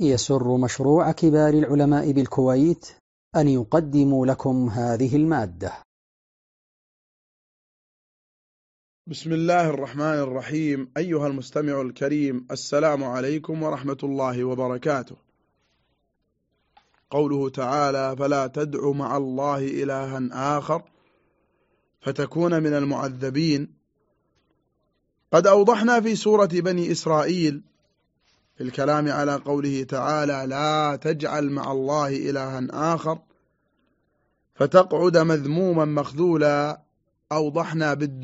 يسر مشروع كبار العلماء بالكويت أن يقدم لكم هذه المادة. بسم الله الرحمن الرحيم. أيها المستمع الكريم السلام عليكم ورحمة الله وبركاته. قوله تعالى فلا تدع مع الله إلها آخر فتكون من المعذبين. قد أوضحنا في سورة بني إسرائيل في الكلام على قوله تعالى لا تجعل مع الله إلها آخر فتقعد مذموما مخذولا أوضحنا بالدليل